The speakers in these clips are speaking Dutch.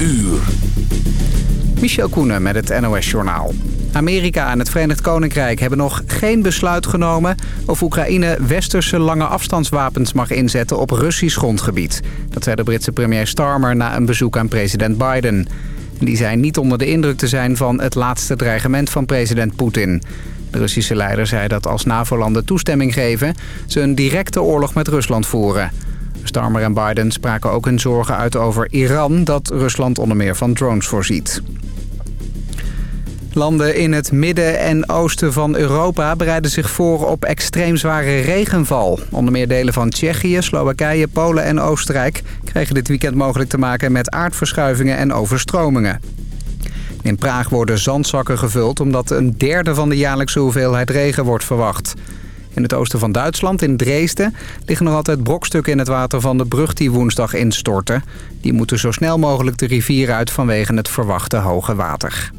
uur. Michel Koenen met het NOS-journaal. Amerika en het Verenigd Koninkrijk hebben nog geen besluit genomen... of Oekraïne westerse lange afstandswapens mag inzetten op Russisch grondgebied. Dat zei de Britse premier Starmer na een bezoek aan president Biden. Die zei niet onder de indruk te zijn van het laatste dreigement van president Poetin. De Russische leider zei dat als NAVO-landen toestemming geven... ze een directe oorlog met Rusland voeren... Starmer en Biden spraken ook hun zorgen uit over Iran... dat Rusland onder meer van drones voorziet. Landen in het midden en oosten van Europa bereiden zich voor op extreem zware regenval. Onder meer delen van Tsjechië, Slowakije, Polen en Oostenrijk... kregen dit weekend mogelijk te maken met aardverschuivingen en overstromingen. In Praag worden zandzakken gevuld omdat een derde van de jaarlijkse hoeveelheid regen wordt verwacht. In het oosten van Duitsland, in Dresden, liggen nog altijd brokstukken in het water van de brug die woensdag instortte. Die moeten zo snel mogelijk de rivier uit vanwege het verwachte hoge water.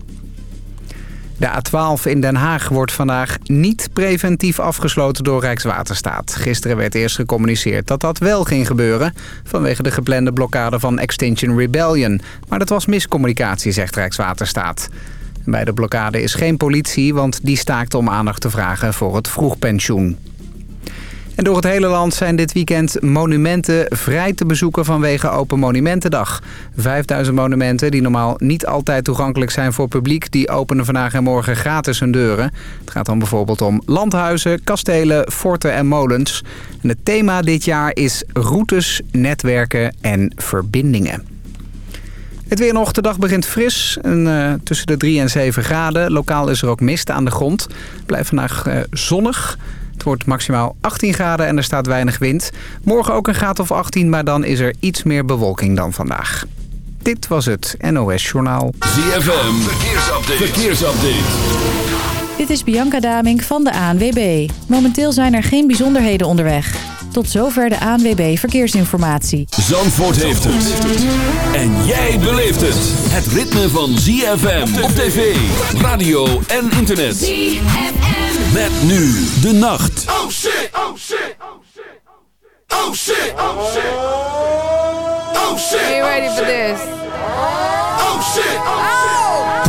De A12 in Den Haag wordt vandaag niet preventief afgesloten door Rijkswaterstaat. Gisteren werd eerst gecommuniceerd dat dat wel ging gebeuren... vanwege de geplande blokkade van Extinction Rebellion. Maar dat was miscommunicatie, zegt Rijkswaterstaat. Bij de blokkade is geen politie, want die staakt om aandacht te vragen voor het vroegpensioen. En door het hele land zijn dit weekend monumenten vrij te bezoeken vanwege Open Monumentendag. 5000 monumenten die normaal niet altijd toegankelijk zijn voor publiek... die openen vandaag en morgen gratis hun deuren. Het gaat dan bijvoorbeeld om landhuizen, kastelen, forten en molens. En het thema dit jaar is routes, netwerken en verbindingen. Het weer nog. De dag begint fris. En, uh, tussen de 3 en 7 graden. Lokaal is er ook mist aan de grond. Blijft vandaag uh, zonnig. Het wordt maximaal 18 graden en er staat weinig wind. Morgen ook een graad of 18, maar dan is er iets meer bewolking dan vandaag. Dit was het NOS Journaal. ZFM, verkeersupdate. verkeersupdate. Dit is Bianca Damink van de ANWB. Momenteel zijn er geen bijzonderheden onderweg. Tot zover de ANWB Verkeersinformatie. Zandvoort heeft het. En jij beleeft het. Het ritme van ZFM op tv, radio en internet. ZFM. Met nu de nacht. Oh shit, oh shit, oh shit, oh shit, oh shit. Oh shit. Are you ready for this? Oh shit, oh shit.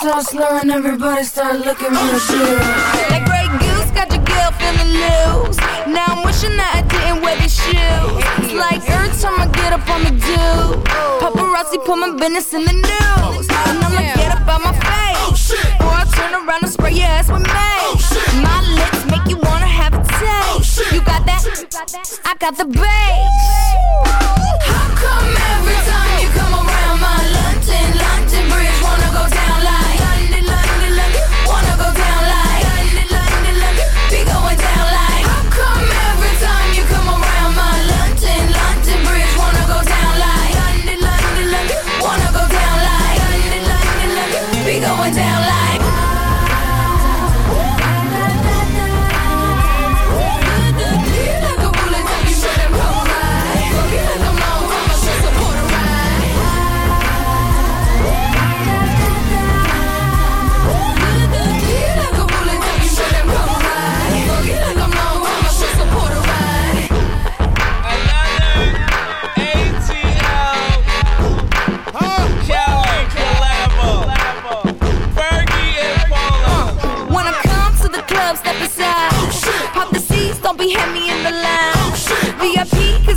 And my speech starts slurring, everybody start looking real serious. Like Grey Goose got your girl feeling loose. Now I'm wishing that I didn't wear these shoes. It's like every time I get up on the do. Paparazzi put my business in the news. And I'ma get up on my face. Or I turn around and spray your ass with mace. My lips make you wanna have a taste. You got that? I got the bass.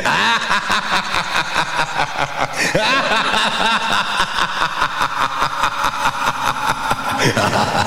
ha ha ha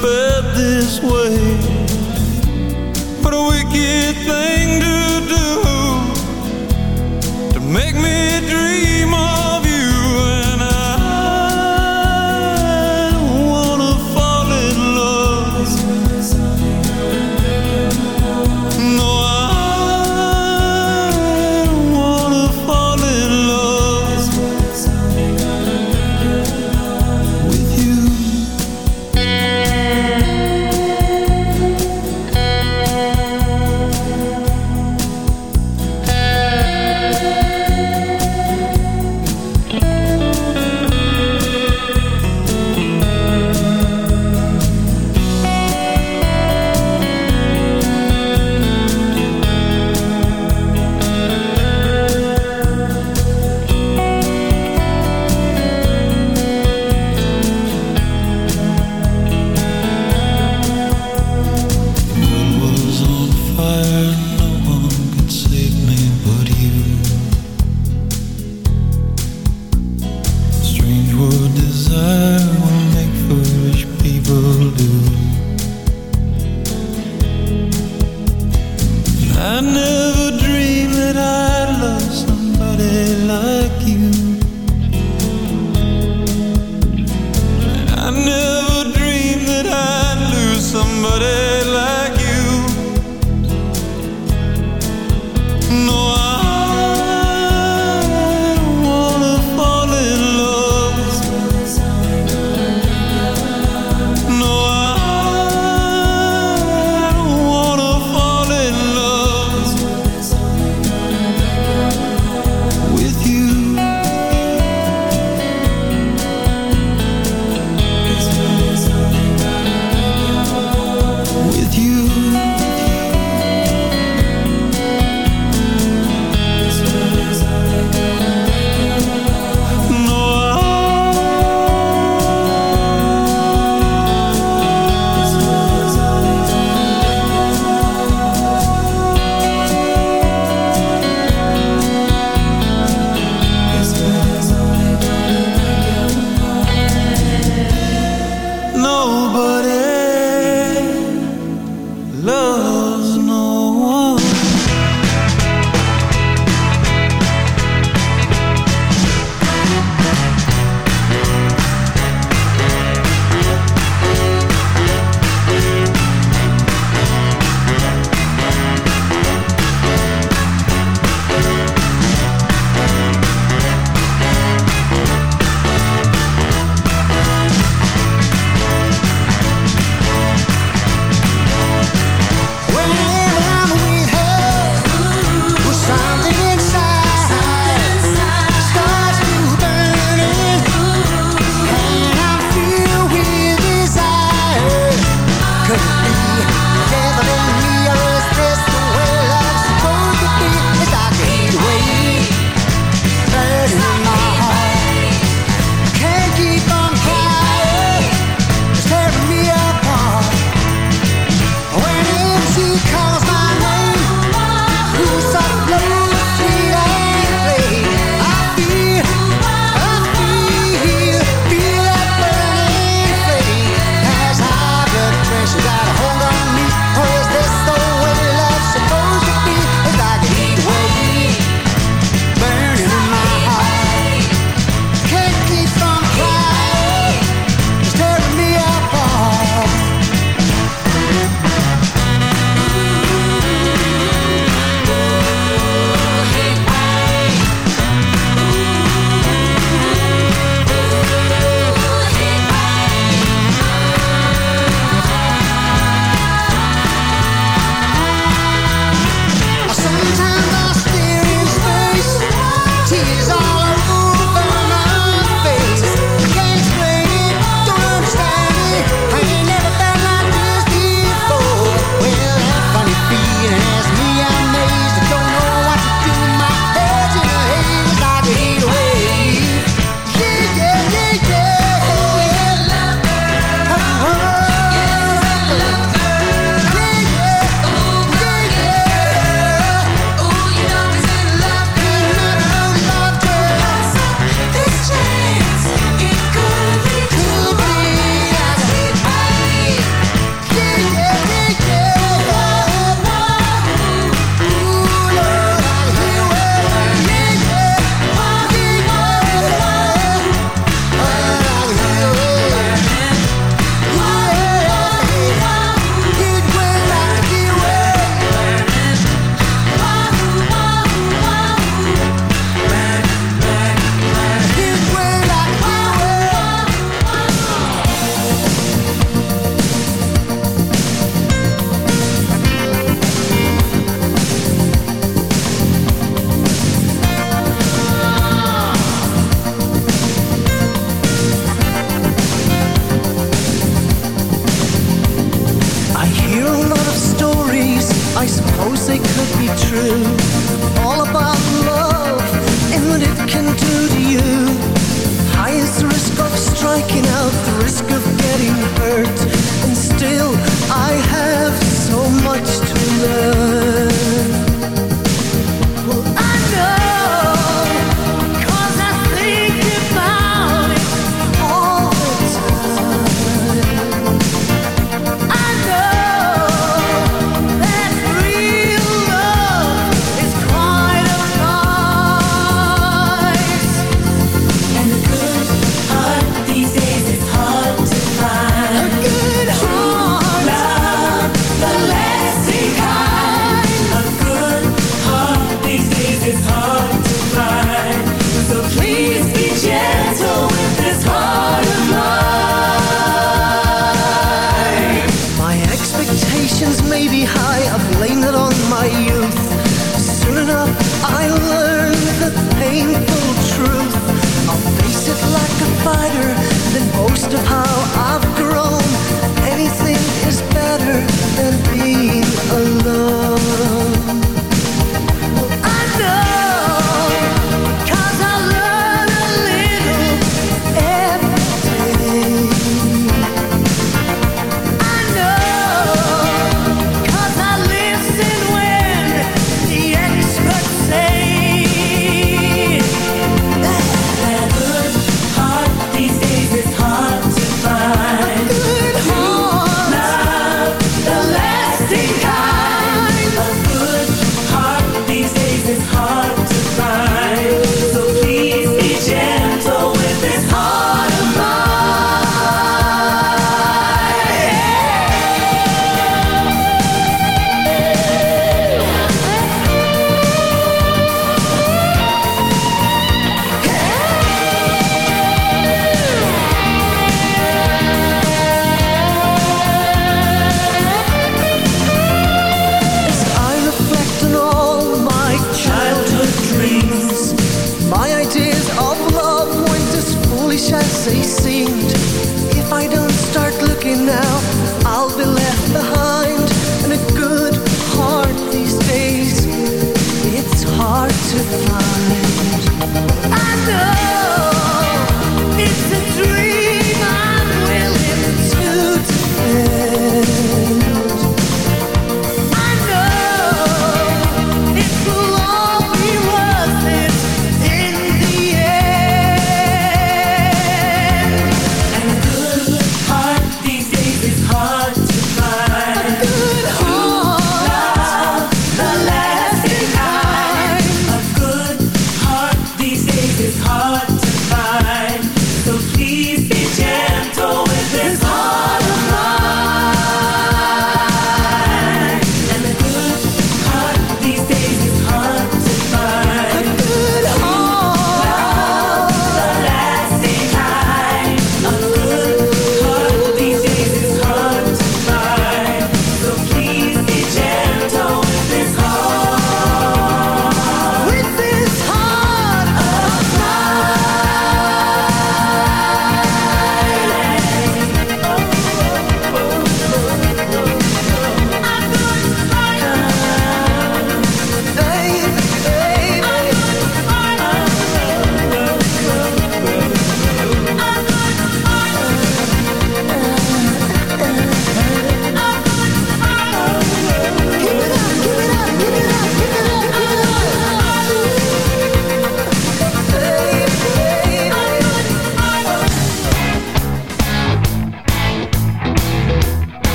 felt this way. What a wicked thing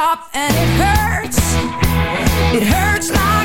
stop and it hurts. It hurts like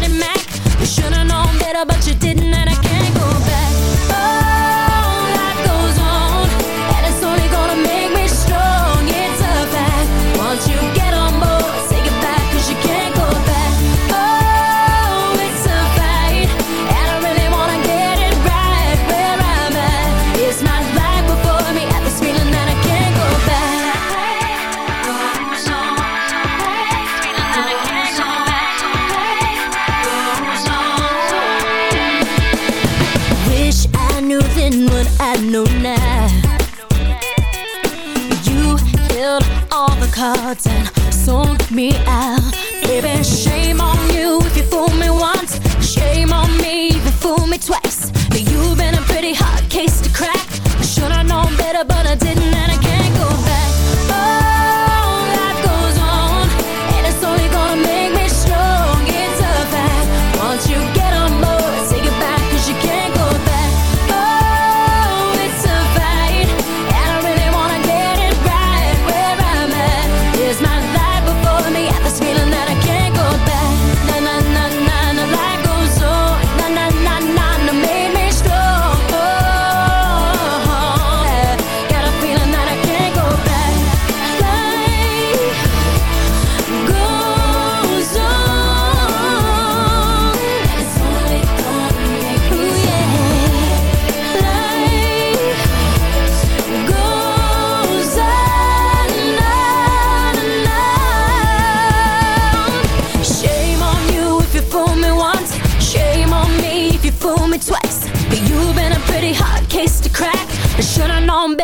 Maddie Mac. You should've known better, but you didn't, and I can't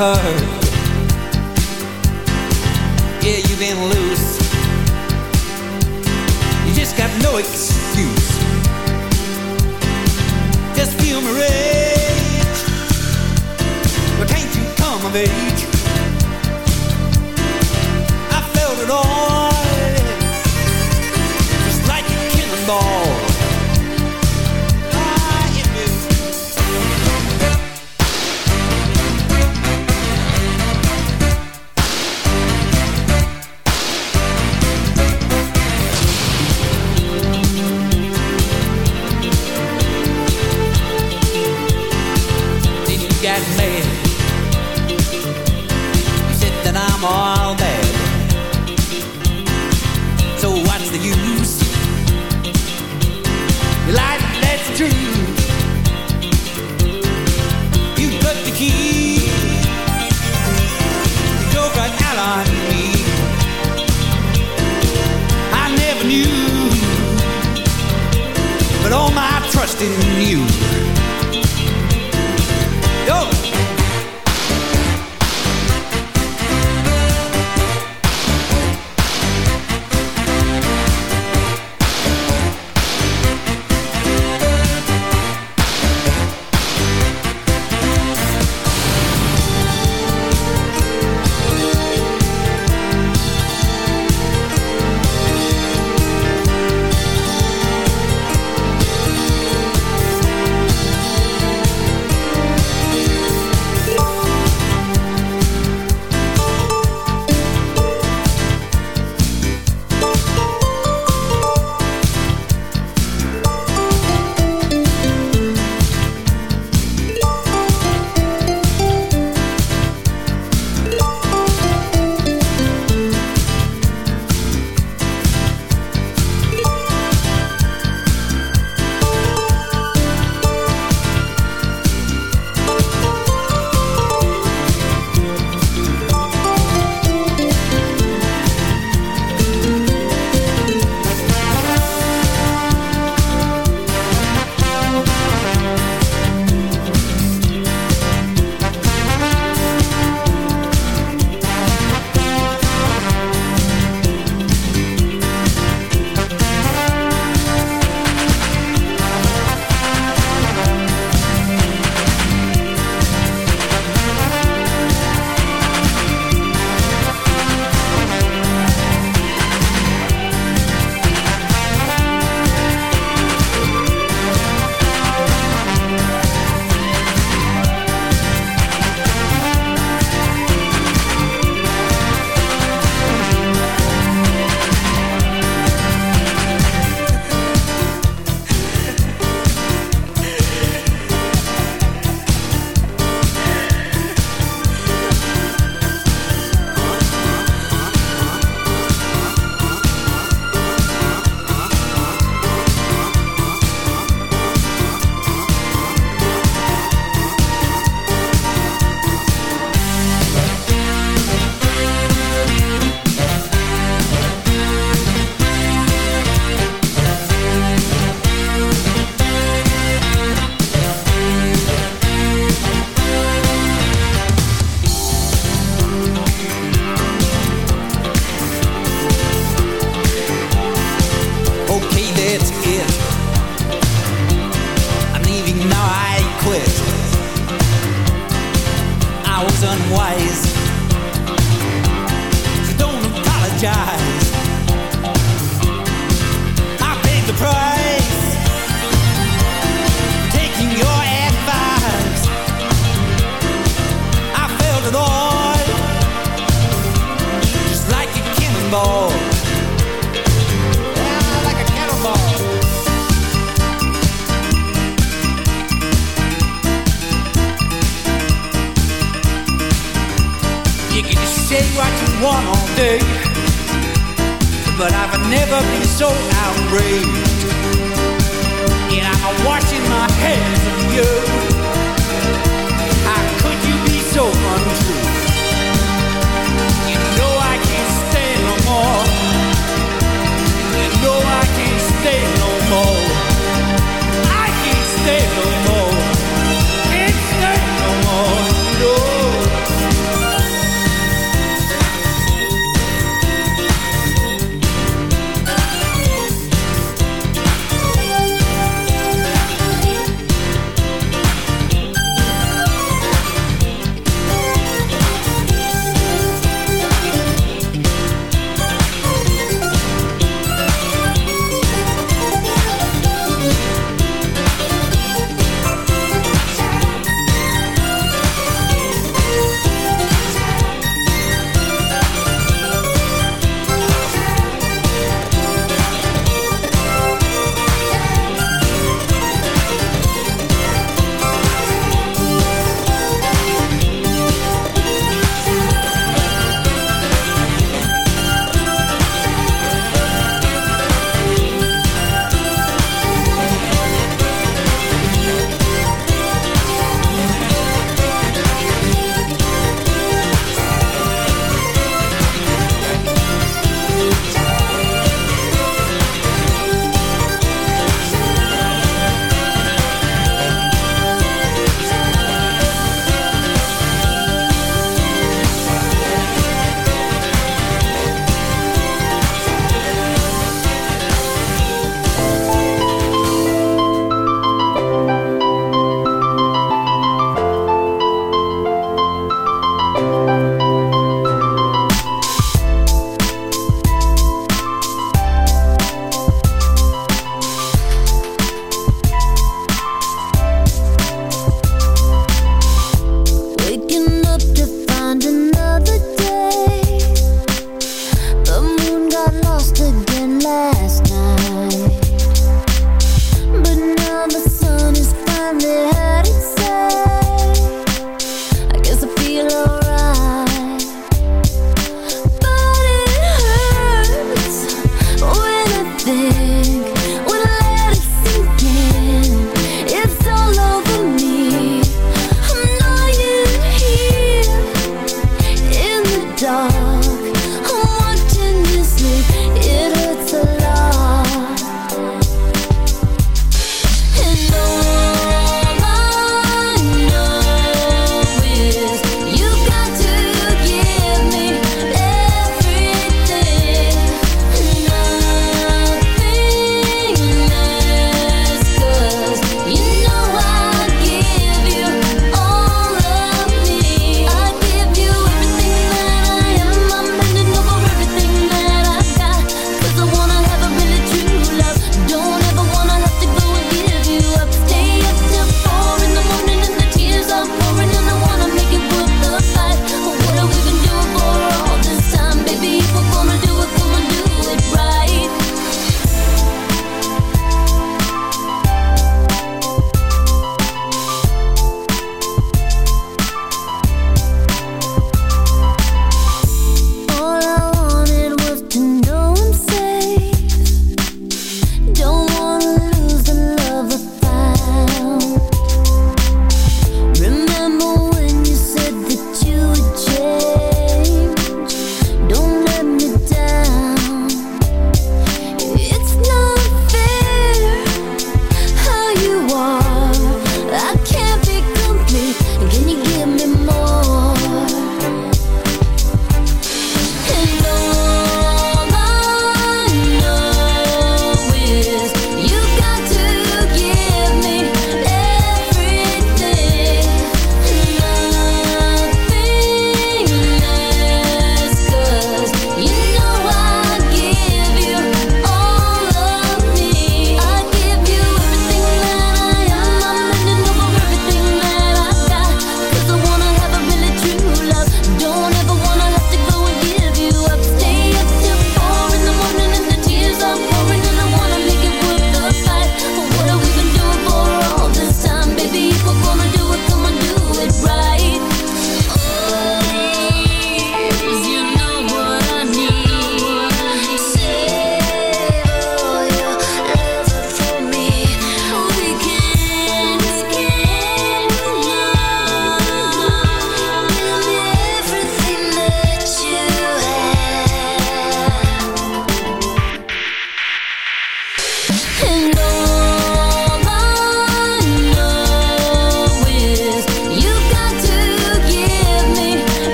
hurt